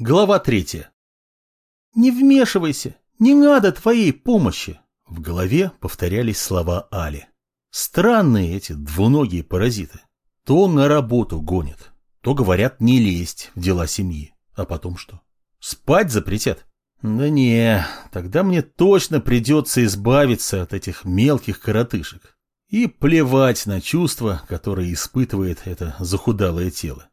Глава третья. «Не вмешивайся! Не надо твоей помощи!» В голове повторялись слова Али. Странные эти двуногие паразиты. То на работу гонят, то говорят не лезть в дела семьи. А потом что? Спать запретят? Да не, тогда мне точно придется избавиться от этих мелких коротышек. И плевать на чувства, которые испытывает это захудалое тело.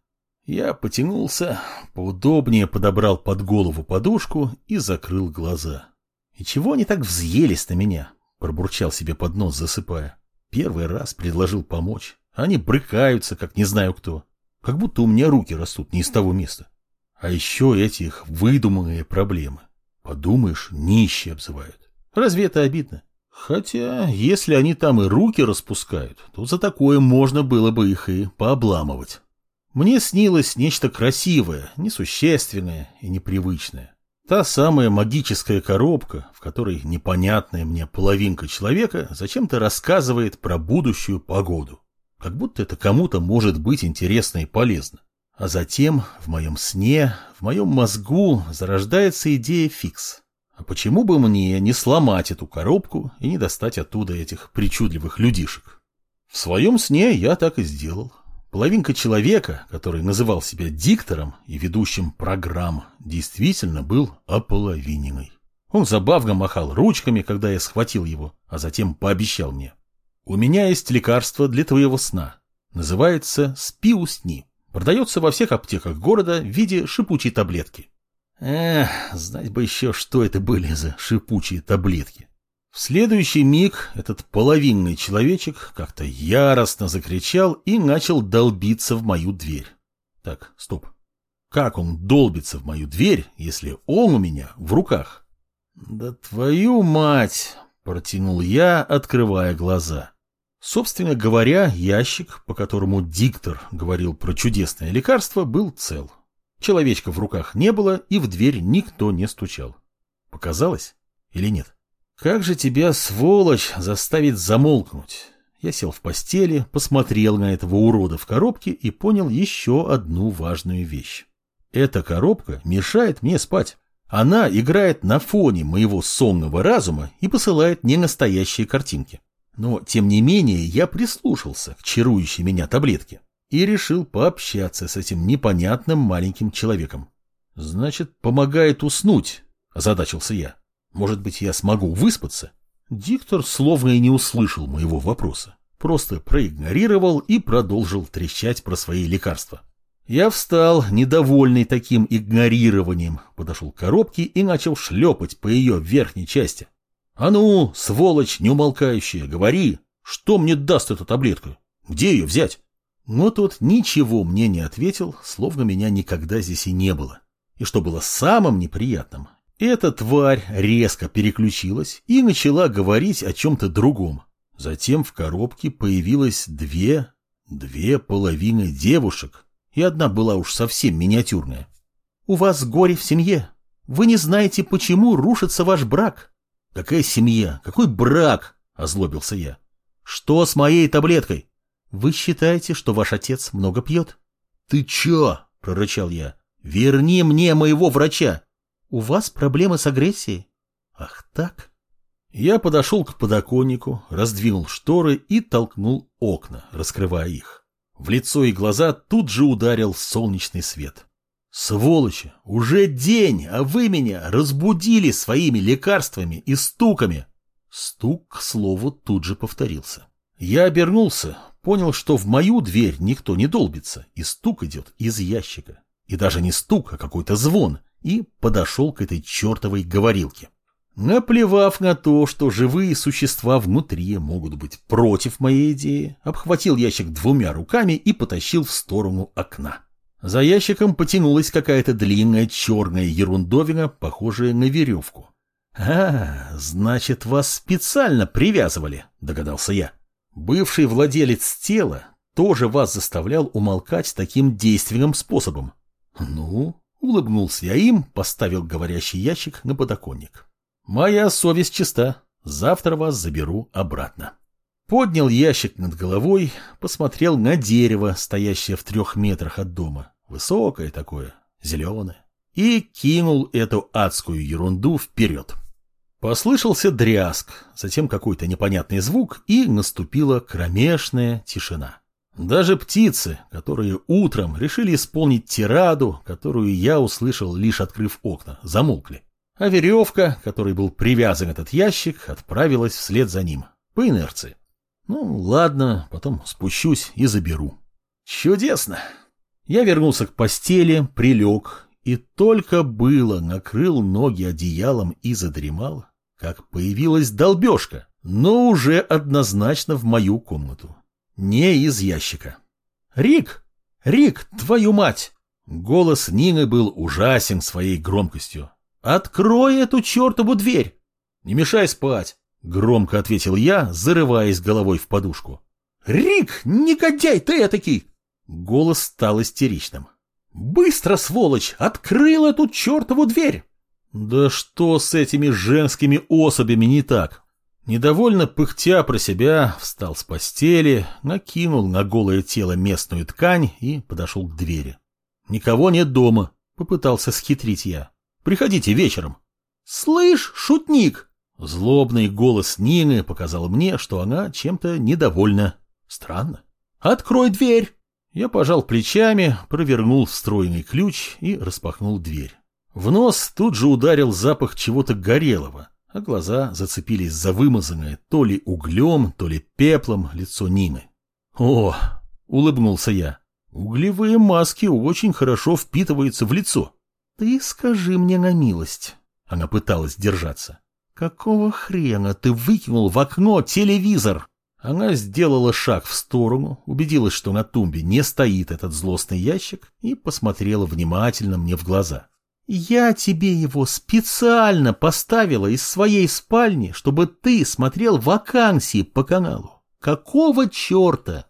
Я потянулся, поудобнее подобрал под голову подушку и закрыл глаза. «И чего они так взъелись на меня?» — пробурчал себе под нос, засыпая. Первый раз предложил помочь. Они брыкаются, как не знаю кто. Как будто у меня руки растут не из того места. А еще эти их выдуманные проблемы. Подумаешь, нищие обзывают. Разве это обидно? Хотя, если они там и руки распускают, то за такое можно было бы их и пообламывать. Мне снилось нечто красивое, несущественное и непривычное. Та самая магическая коробка, в которой непонятная мне половинка человека зачем-то рассказывает про будущую погоду. Как будто это кому-то может быть интересно и полезно. А затем в моем сне, в моем мозгу зарождается идея фикс. А почему бы мне не сломать эту коробку и не достать оттуда этих причудливых людишек? В своем сне я так и сделал. Половинка человека, который называл себя диктором и ведущим программ, действительно был ополовиненный. Он забавно махал ручками, когда я схватил его, а затем пообещал мне. «У меня есть лекарство для твоего сна. Называется «Спи-усни». Продается во всех аптеках города в виде шипучей таблетки. Эх, знать бы еще, что это были за шипучие таблетки. В следующий миг этот половинный человечек как-то яростно закричал и начал долбиться в мою дверь. Так, стоп. Как он долбится в мою дверь, если он у меня в руках? Да твою мать, протянул я, открывая глаза. Собственно говоря, ящик, по которому диктор говорил про чудесное лекарство, был цел. Человечка в руках не было, и в дверь никто не стучал. Показалось или нет? «Как же тебя, сволочь, заставить замолкнуть?» Я сел в постели, посмотрел на этого урода в коробке и понял еще одну важную вещь. Эта коробка мешает мне спать. Она играет на фоне моего сонного разума и посылает ненастоящие картинки. Но, тем не менее, я прислушался к чарующей меня таблетке и решил пообщаться с этим непонятным маленьким человеком. «Значит, помогает уснуть», – озадачился я. Может быть, я смогу выспаться? Диктор словно и не услышал моего вопроса. Просто проигнорировал и продолжил трещать про свои лекарства. Я встал, недовольный таким игнорированием, подошел к коробке и начал шлепать по ее верхней части. «А ну, сволочь неумолкающая, говори, что мне даст эта таблетка? Где ее взять?» Но тот ничего мне не ответил, словно меня никогда здесь и не было. И что было самым неприятным, эта тварь резко переключилась и начала говорить о чем-то другом. Затем в коробке появилось две, две половины девушек, и одна была уж совсем миниатюрная. «У вас горе в семье. Вы не знаете, почему рушится ваш брак». «Какая семья? Какой брак?» – озлобился я. «Что с моей таблеткой?» «Вы считаете, что ваш отец много пьет?» «Ты чё?» – прорычал я. «Верни мне моего врача!» У вас проблемы с агрессией? Ах так? Я подошел к подоконнику, раздвинул шторы и толкнул окна, раскрывая их. В лицо и глаза тут же ударил солнечный свет. Сволочи, уже день, а вы меня разбудили своими лекарствами и стуками. Стук, к слову, тут же повторился. Я обернулся, понял, что в мою дверь никто не долбится, и стук идет из ящика. И даже не стук, а какой-то звон и подошел к этой чертовой говорилке. Наплевав на то, что живые существа внутри могут быть против моей идеи, обхватил ящик двумя руками и потащил в сторону окна. За ящиком потянулась какая-то длинная черная ерундовина, похожая на веревку. «А, значит, вас специально привязывали», — догадался я. «Бывший владелец тела тоже вас заставлял умолкать таким действенным способом». «Ну, Улыбнулся я им, поставил говорящий ящик на подоконник. Моя совесть чиста. Завтра вас заберу обратно. Поднял ящик над головой, посмотрел на дерево, стоящее в трех метрах от дома. Высокое такое, зеленое. и кинул эту адскую ерунду вперед. Послышался дрязг, затем какой-то непонятный звук, и наступила кромешная тишина. Даже птицы, которые утром решили исполнить тираду, которую я услышал, лишь открыв окна, замолкли. А веревка, которой был привязан этот ящик, отправилась вслед за ним, по инерции. Ну, ладно, потом спущусь и заберу. Чудесно. Я вернулся к постели, прилег, и только было накрыл ноги одеялом и задремал, как появилась долбежка, но уже однозначно в мою комнату. Не из ящика. «Рик! Рик, твою мать!» Голос Нины был ужасен своей громкостью. «Открой эту чертову дверь!» «Не мешай спать!» — громко ответил я, зарываясь головой в подушку. «Рик, негодяй ты этакий!» Голос стал истеричным. «Быстро, сволочь, открыл эту чертову дверь!» «Да что с этими женскими особями не так?» Недовольно пыхтя про себя, встал с постели, накинул на голое тело местную ткань и подошел к двери. «Никого нет дома», — попытался схитрить я. «Приходите вечером». «Слышь, шутник!» Злобный голос Нины показал мне, что она чем-то недовольна. Странно. «Открой дверь!» Я пожал плечами, провернул встроенный ключ и распахнул дверь. В нос тут же ударил запах чего-то горелого, а глаза зацепились за вымазанное то ли углем, то ли пеплом лицо Нины. «О!» — улыбнулся я. «Углевые маски очень хорошо впитываются в лицо». «Ты скажи мне на милость». Она пыталась держаться. «Какого хрена ты выкинул в окно телевизор?» Она сделала шаг в сторону, убедилась, что на тумбе не стоит этот злостный ящик, и посмотрела внимательно мне в глаза. «Я тебе его специально поставила из своей спальни, чтобы ты смотрел вакансии по каналу. Какого черта?»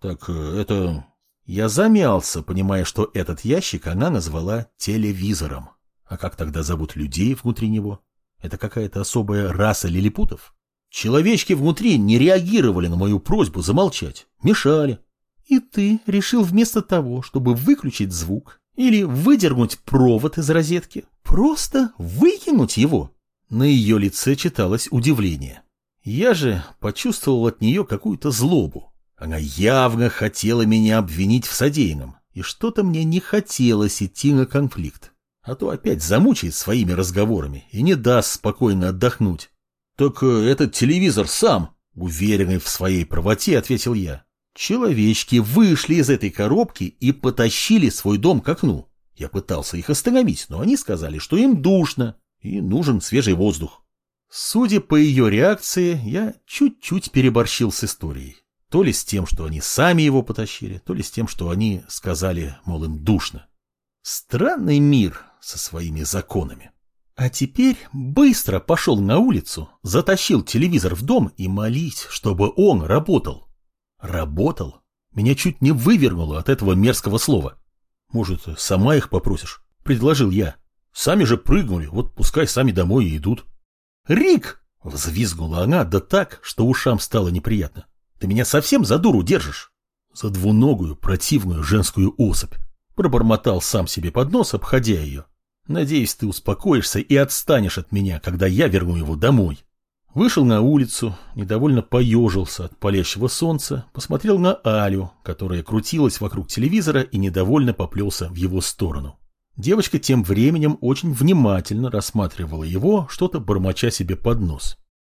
«Так э, это...» Я замялся, понимая, что этот ящик она назвала телевизором. А как тогда зовут людей внутри него? Это какая-то особая раса лилипутов? Человечки внутри не реагировали на мою просьбу замолчать, мешали. И ты решил вместо того, чтобы выключить звук или выдернуть провод из розетки, просто выкинуть его. На ее лице читалось удивление. Я же почувствовал от нее какую-то злобу. Она явно хотела меня обвинить в содеянном, и что-то мне не хотелось идти на конфликт. А то опять замучает своими разговорами и не даст спокойно отдохнуть. «Так э, этот телевизор сам», — уверенный в своей правоте, ответил я. Человечки вышли из этой коробки и потащили свой дом к окну. Я пытался их остановить, но они сказали, что им душно и нужен свежий воздух. Судя по ее реакции, я чуть-чуть переборщил с историей. То ли с тем, что они сами его потащили, то ли с тем, что они сказали, мол, им душно. Странный мир со своими законами. А теперь быстро пошел на улицу, затащил телевизор в дом и молись, чтобы он работал. Работал? Меня чуть не вывернуло от этого мерзкого слова. Может, сама их попросишь? Предложил я. Сами же прыгнули, вот пускай сами домой и идут. Рик! Взвизгнула она, да так, что ушам стало неприятно. Ты меня совсем за дуру держишь? За двуногую, противную женскую особь. Пробормотал сам себе под нос, обходя ее. Надеюсь, ты успокоишься и отстанешь от меня, когда я верну его домой. Вышел на улицу, недовольно поежился от палящего солнца, посмотрел на Алю, которая крутилась вокруг телевизора и недовольно поплелся в его сторону. Девочка тем временем очень внимательно рассматривала его, что-то бормоча себе под нос.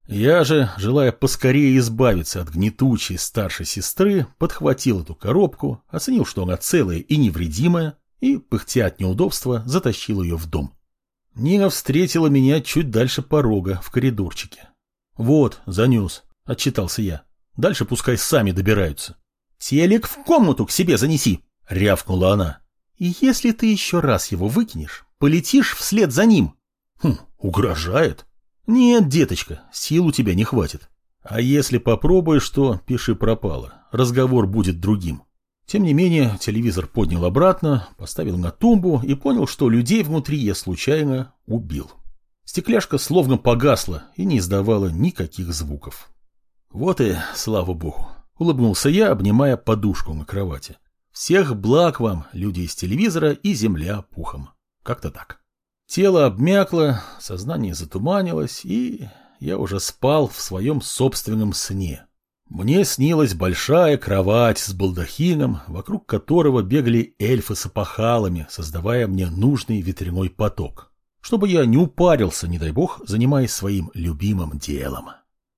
Я же, желая поскорее избавиться от гнетучей старшей сестры, подхватил эту коробку, оценил, что она целая и невредимая, и, пыхтя от неудобства, затащил ее в дом. Нина встретила меня чуть дальше порога, в коридорчике. «Вот, занес», — отчитался я. «Дальше пускай сами добираются». «Телек в комнату к себе занеси», — рявкнула она. «И если ты еще раз его выкинешь, полетишь вслед за ним». «Хм, угрожает». «Нет, деточка, сил у тебя не хватит. А если попробуешь, то пиши пропало. Разговор будет другим». Тем не менее, телевизор поднял обратно, поставил на тумбу и понял, что людей внутри я случайно убил. Стекляшка словно погасла и не издавала никаких звуков. Вот и слава богу, улыбнулся я, обнимая подушку на кровати. Всех благ вам, люди из телевизора и земля пухом. Как-то так. Тело обмякло, сознание затуманилось, и я уже спал в своем собственном сне. Мне снилась большая кровать с балдахином, вокруг которого бегали эльфы с опахалами, создавая мне нужный ветряной поток, чтобы я не упарился, не дай бог, занимаясь своим любимым делом.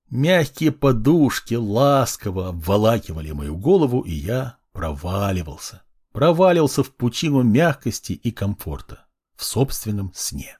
Мягкие подушки ласково обволакивали мою голову, и я проваливался. Провалился в пучину мягкости и комфорта. В собственном сне.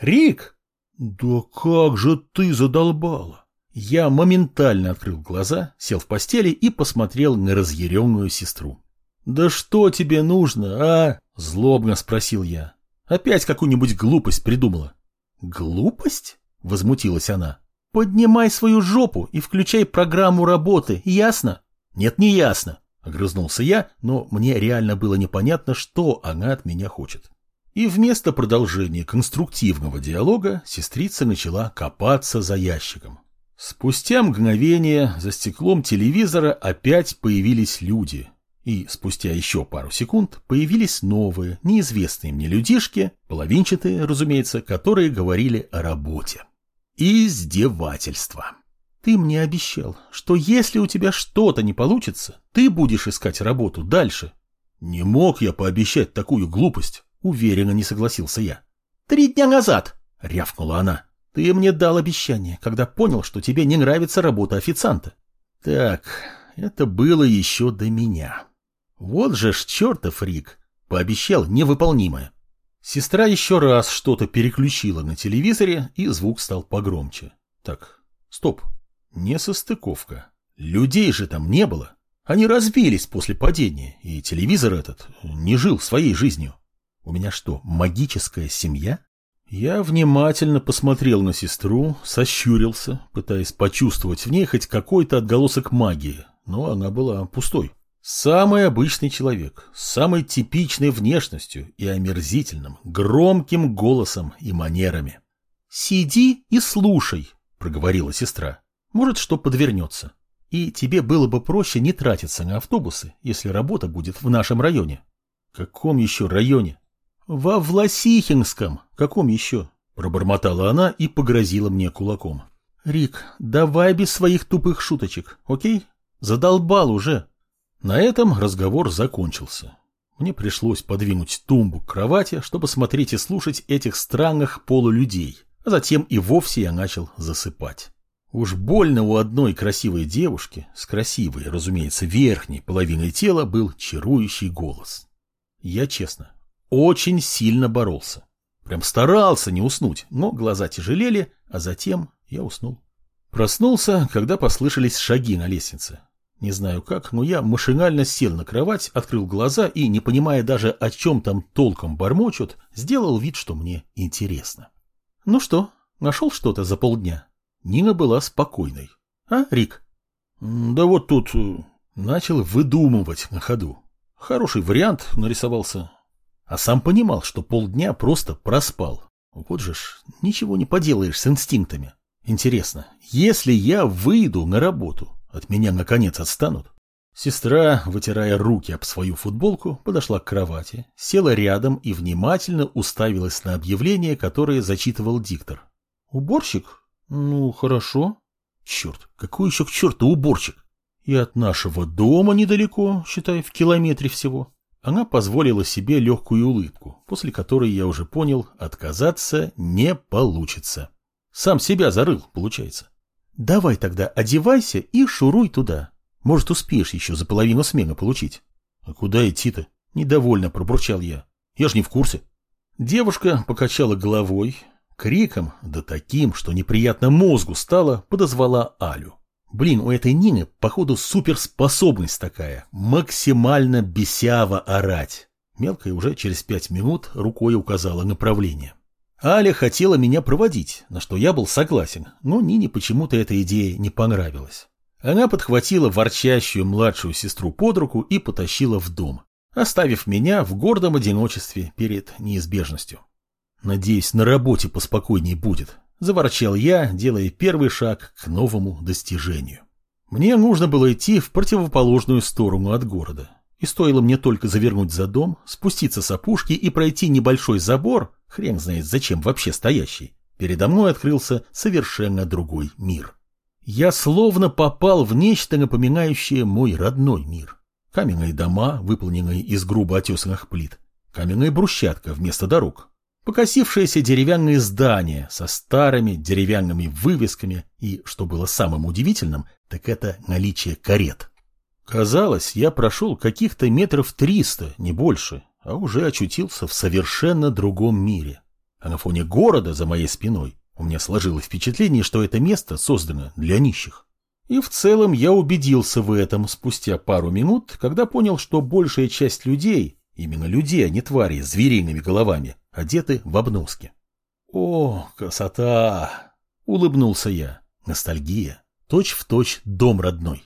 «Рик!» «Да как же ты задолбала!» Я моментально открыл глаза, сел в постели и посмотрел на разъяренную сестру. «Да что тебе нужно, а?» – злобно спросил я. «Опять какую-нибудь глупость придумала». «Глупость?» – возмутилась она. «Поднимай свою жопу и включай программу работы, ясно?» «Нет, не ясно», — огрызнулся я, но мне реально было непонятно, что она от меня хочет. И вместо продолжения конструктивного диалога сестрица начала копаться за ящиком. Спустя мгновение за стеклом телевизора опять появились люди. И спустя еще пару секунд появились новые, неизвестные мне людишки, половинчатые, разумеется, которые говорили о работе. Издевательство. Ты мне обещал, что если у тебя что-то не получится, ты будешь искать работу дальше. Не мог я пообещать такую глупость, уверенно не согласился я. Три дня назад, рявкнула она. Ты мне дал обещание, когда понял, что тебе не нравится работа официанта. Так, это было еще до меня. Вот же ж чертов Рик, пообещал невыполнимое. Сестра еще раз что-то переключила на телевизоре, и звук стал погромче. Так, стоп, не состыковка. Людей же там не было. Они разбились после падения, и телевизор этот не жил своей жизнью. У меня что, магическая семья? Я внимательно посмотрел на сестру, сощурился, пытаясь почувствовать в ней хоть какой-то отголосок магии, но она была пустой. Самый обычный человек, с самой типичной внешностью и омерзительным, громким голосом и манерами. «Сиди и слушай», — проговорила сестра. «Может, что подвернется. И тебе было бы проще не тратиться на автобусы, если работа будет в нашем районе». «Каком еще районе?» «Во Власихинском. Каком еще?» Пробормотала она и погрозила мне кулаком. «Рик, давай без своих тупых шуточек, окей? Задолбал уже». На этом разговор закончился. Мне пришлось подвинуть тумбу к кровати, чтобы смотреть и слушать этих странных полулюдей, а затем и вовсе я начал засыпать. Уж больно у одной красивой девушки, с красивой, разумеется, верхней половиной тела, был чарующий голос. Я, честно, очень сильно боролся. Прям старался не уснуть, но глаза тяжелели, а затем я уснул. Проснулся, когда послышались шаги на лестнице. Не знаю как, но я машинально сел на кровать, открыл глаза и, не понимая даже, о чем там толком бормочут, сделал вид, что мне интересно. Ну что, нашел что-то за полдня? Нина была спокойной. А, Рик? Да вот тут э, начал выдумывать на ходу. Хороший вариант нарисовался. А сам понимал, что полдня просто проспал. Вот же ж, ничего не поделаешь с инстинктами. Интересно, если я выйду на работу, от меня, наконец, отстанут. Сестра, вытирая руки об свою футболку, подошла к кровати, села рядом и внимательно уставилась на объявление, которое зачитывал диктор. «Уборщик? Ну, хорошо». «Черт, какой еще к черту уборщик?» «И от нашего дома недалеко, считай, в километре всего». Она позволила себе легкую улыбку, после которой я уже понял, отказаться не получится. Сам себя зарыл, получается. Давай тогда одевайся и шуруй туда. Может, успеешь еще за половину смены получить. А куда идти-то? Недовольно пробурчал я. Я ж не в курсе. Девушка покачала головой, криком, да таким, что неприятно мозгу стало, подозвала Алю. Блин, у этой Нины, походу, суперспособность такая, максимально бесяво орать. Мелкая уже через пять минут рукой указала направление. Аля хотела меня проводить, на что я был согласен, но Нине почему-то эта идея не понравилась. Она подхватила ворчащую младшую сестру под руку и потащила в дом, оставив меня в гордом одиночестве перед неизбежностью. «Надеюсь, на работе поспокойней будет», – заворчал я, делая первый шаг к новому достижению. Мне нужно было идти в противоположную сторону от города. И стоило мне только завернуть за дом, спуститься с опушки и пройти небольшой забор, хрен знает зачем вообще стоящий, передо мной открылся совершенно другой мир. Я словно попал в нечто напоминающее мой родной мир. Каменные дома, выполненные из грубо отесанных плит, каменная брусчатка вместо дорог, покосившиеся деревянные здания со старыми деревянными вывесками и, что было самым удивительным, так это наличие карет. Казалось, я прошел каких-то метров триста, не больше, а уже очутился в совершенно другом мире. А на фоне города за моей спиной у меня сложилось впечатление, что это место создано для нищих. И в целом я убедился в этом спустя пару минут, когда понял, что большая часть людей, именно людей, а не твари с звериными головами, одеты в обноски. «О, красота!» — улыбнулся я. Ностальгия. Точь в точь дом родной.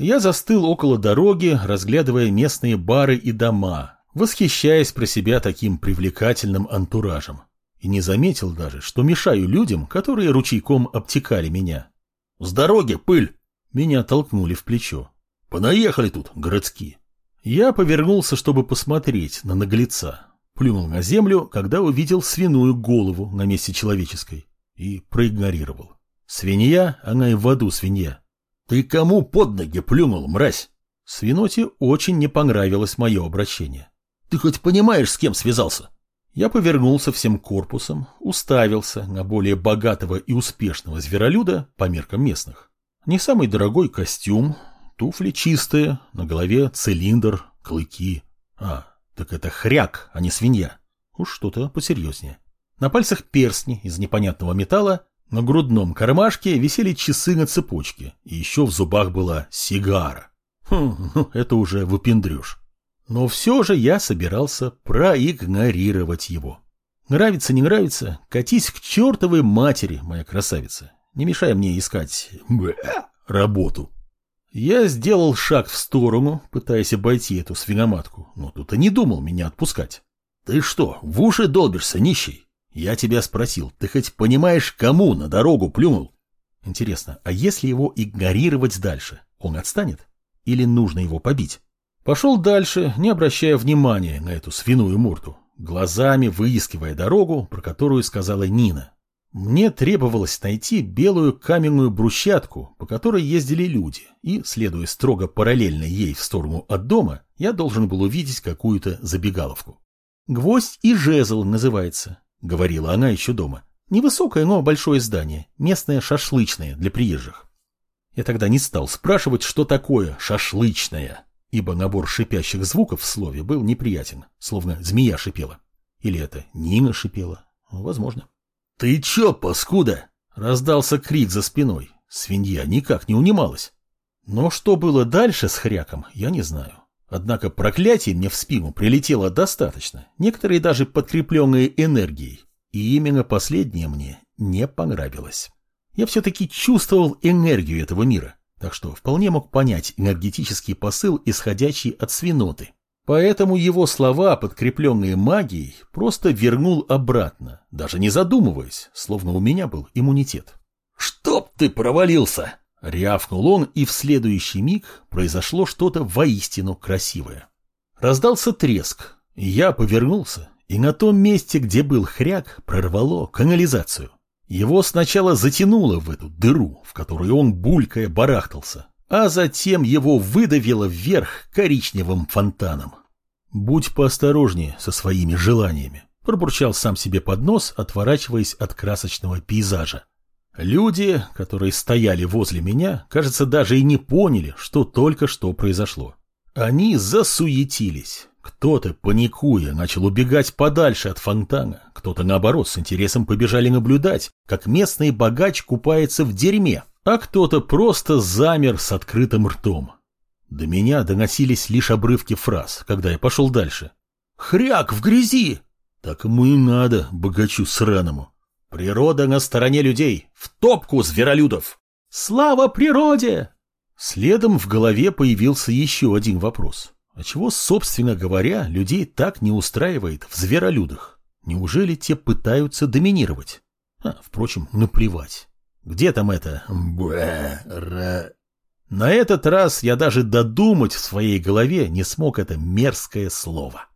Я застыл около дороги, разглядывая местные бары и дома, восхищаясь про себя таким привлекательным антуражем. И не заметил даже, что мешаю людям, которые ручейком обтекали меня. «С дороги, пыль!» Меня толкнули в плечо. «Понаехали тут, городские!» Я повернулся, чтобы посмотреть на наглеца. Плюнул на землю, когда увидел свиную голову на месте человеческой. И проигнорировал. Свинья, она и в аду свинья. «Ты кому под ноги плюнул, мразь?» Свиноте очень не понравилось мое обращение. «Ты хоть понимаешь, с кем связался?» Я повернулся всем корпусом, уставился на более богатого и успешного зверолюда по меркам местных. Не самый дорогой костюм, туфли чистые, на голове цилиндр, клыки. А, так это хряк, а не свинья. Уж что-то посерьезнее. На пальцах перстни из непонятного металла на грудном кармашке висели часы на цепочке, и еще в зубах была сигара. Хм, ну это уже выпендрешь. Но все же я собирался проигнорировать его. Нравится, не нравится, катись к чертовой матери, моя красавица. Не мешай мне искать работу. Я сделал шаг в сторону, пытаясь обойти эту свиноматку, но тут и не думал меня отпускать. Ты что, в уши долбишься, нищий? Я тебя спросил, ты хоть понимаешь, кому на дорогу плюнул? Интересно, а если его игнорировать дальше, он отстанет? Или нужно его побить? Пошел дальше, не обращая внимания на эту свиную морду, глазами выискивая дорогу, про которую сказала Нина. Мне требовалось найти белую каменную брусчатку, по которой ездили люди, и, следуя строго параллельно ей в сторону от дома, я должен был увидеть какую-то забегаловку. «Гвоздь и жезл» называется. — говорила она еще дома. Невысокое, но большое здание, местное шашлычное для приезжих. Я тогда не стал спрашивать, что такое шашлычное, ибо набор шипящих звуков в слове был неприятен, словно змея шипела. Или это Нина шипела? Возможно. «Ты че, паскуда?» — раздался крик за спиной. Свинья никак не унималась. Но что было дальше с хряком, я не знаю. Однако проклятий мне в спину прилетело достаточно, некоторые даже подкрепленные энергией. И именно последнее мне не понравилось. Я все-таки чувствовал энергию этого мира, так что вполне мог понять энергетический посыл, исходящий от свиноты. Поэтому его слова, подкрепленные магией, просто вернул обратно, даже не задумываясь, словно у меня был иммунитет. «Чтоб ты провалился!» Рявкнул он, и в следующий миг произошло что-то воистину красивое. Раздался треск, я повернулся, и на том месте, где был хряк, прорвало канализацию. Его сначала затянуло в эту дыру, в которую он булькая барахтался, а затем его выдавило вверх коричневым фонтаном. «Будь поосторожнее со своими желаниями», – пробурчал сам себе под нос, отворачиваясь от красочного пейзажа. Люди, которые стояли возле меня, кажется, даже и не поняли, что только что произошло. Они засуетились. Кто-то, паникуя, начал убегать подальше от фонтана, кто-то, наоборот, с интересом побежали наблюдать, как местный богач купается в дерьме, а кто-то просто замер с открытым ртом. До меня доносились лишь обрывки фраз, когда я пошел дальше. «Хряк в грязи!» «Так ему и надо, богачу сраному!» Природа на стороне людей, в топку зверолюдов. Слава природе! Следом в голове появился еще один вопрос. А чего, собственно говоря, людей так не устраивает в зверолюдах? Неужели те пытаются доминировать? А, впрочем, наплевать. Где там это? Бэ, На этот раз я даже додумать в своей голове не смог это мерзкое слово.